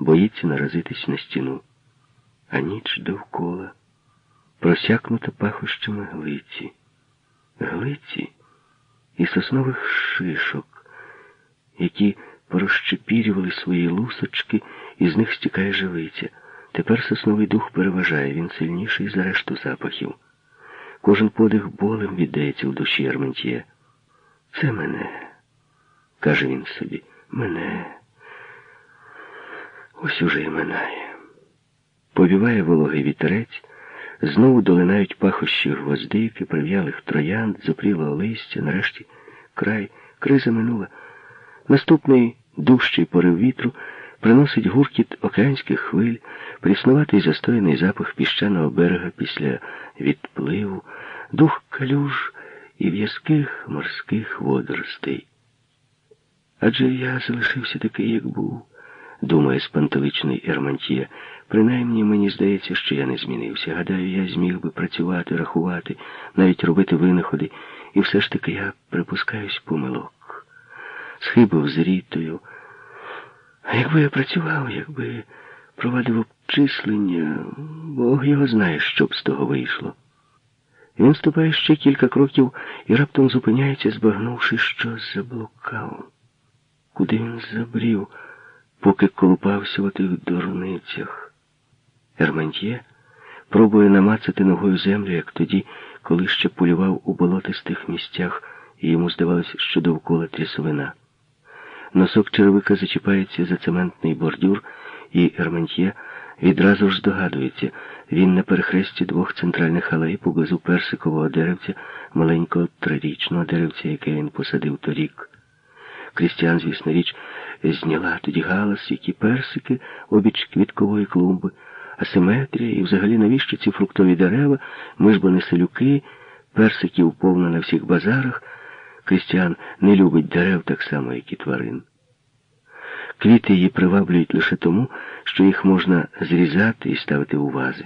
боїться наразитись на стіну. А ніч довкола просякнута пахощами глиці, глиці і соснових шишок, які порозчепірювали свої лусочки, і з них стікає живиця. Тепер сосновий дух переважає, він сильніший за решту запахів. Кожен подих болем віддається в душі Арментьє. Це мене, каже він собі, мене. Ось уже і минає. Повіває вологий вітерець, знову долинають пахощі гвоздики, прив'ялих троянд, зопрілого листя, нарешті край, криза минула. Наступний дужчий порив вітру приносить гуркіт океанських хвиль, пріснуватий застояний запах піщаного берега після відпливу, дух калюж і в'язких морських водоростей. Адже я залишився такий, як був, думає спантеличний Ермантія. Принаймні мені здається, що я не змінився. Гадаю, я зміг би працювати, рахувати, навіть робити винаходи, і все ж таки я припускаюсь помилок. Схибив з рітою. А якби я працював, якби провадив обчислення, Бог його знає, що б з того вийшло. Він ступає ще кілька кроків і раптом зупиняється, збагнувши, що заблукав. Куди він забрів, поки колупався в тих дурницях. Ермантьє пробує намацати ногою землю, як тоді, коли ще полював у болотистих місцях, і йому здавалося, що довкола трясовина. Носок черевика зачіпається за цементний бордюр, і Ермантьє відразу ж здогадується, він на перехресті двох центральних алей поблизу персикового деревця, маленького трирічного деревця, яке він посадив торік. Крістіан, звісно річ, зняла тоді галас, які персики, обіч квіткової клумби, асиметрія і взагалі навіщо ці фруктові дерева, ми ж бо не селюки, персиків повно на всіх базарах. Крістіан не любить дерев так само, як і тварин. Квіти її приваблюють лише тому, що їх можна зрізати і ставити у вази.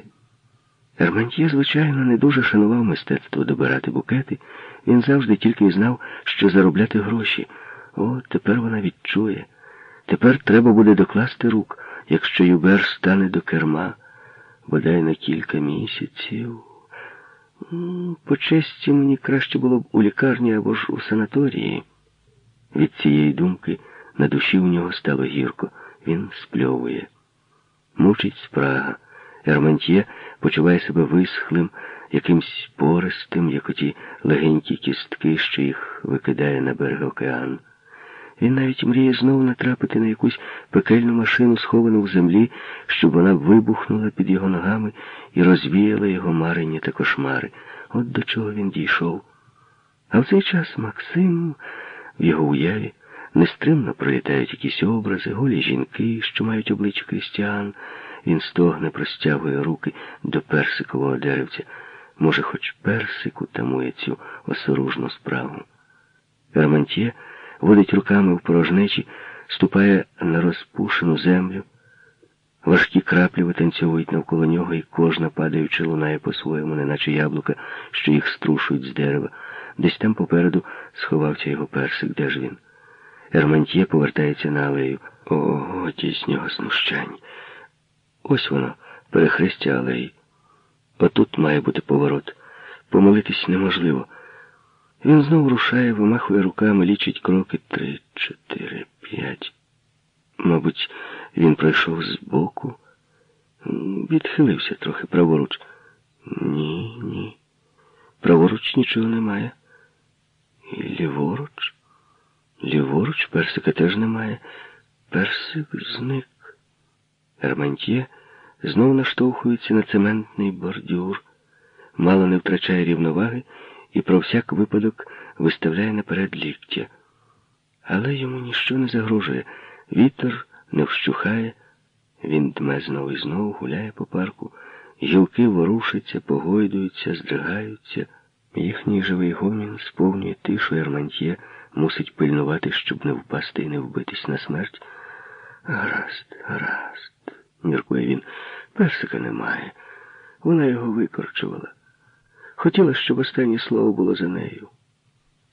Ермантьє, звичайно, не дуже шанував мистецтво добирати букети, він завжди тільки знав, що заробляти гроші. О, тепер вона відчує. Тепер треба буде докласти рук, якщо Юбер стане до керма, бодай на кілька місяців. По честі мені краще було б у лікарні або ж у санаторії. Від цієї думки на душі у нього стало гірко. Він спльовує. Мучить спрага. Ермантьє почуває себе висхлим, якимсь пористим, як оті легенькі кістки, що їх викидає на берег океан. Він навіть мріє знову натрапити на якусь пекельну машину, сховану в землі, щоб вона вибухнула під його ногами і розвіяла його марення та кошмари. От до чого він дійшов. А в цей час Максим в його уяві нестримно пролітають якісь образи, голі жінки, що мають обличчя крістіан. Він стогне, простягує руки до персикового деревця. Може, хоч персику тамує цю осоружну справу. Рамантьє водить руками в порожнечі, ступає на розпушену землю. Важкі краплі витанцьовують навколо нього, і кожна, падаючи, лунає по-своєму, неначе яблука, що їх струшують з дерева. Десь там попереду сховався його персик, де ж він. Ермантьє повертається на алею. Ого, тіснього знущань. Ось воно, перехрестя алеї. Отут має бути поворот. Помилитись неможливо. Він знову рушає, вимахує руками, лічить кроки три, чотири, п'ять. Мабуть, він пройшов збоку, відхилився трохи праворуч. Ні, ні. Праворуч нічого немає. І ліворуч. Ліворуч персика теж немає. Персик зник. Ермантьє знову наштовхується на цементний бордюр, мало не втрачає рівноваги і про всяк випадок виставляє наперед ліктя. Але йому ніщо не загрожує. Вітер не вщухає, він дме знову і знову гуляє по парку. Гілки ворушаться, погойдуються, здригаються. Їхній живий гомін сповнює тишу Ермантьє, мусить пильнувати, щоб не впасти і не вбитись на смерть. Гаразд, гаразд, міркує він. Персика немає. Вона його викорчувала. Хотіла, щоб останнє слово було за нею.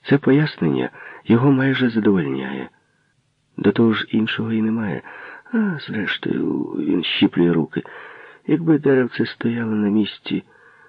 Це пояснення його майже задовольняє. До того ж іншого і немає. А, зрештою, він щіплює руки. Якби деревце стояло на місці.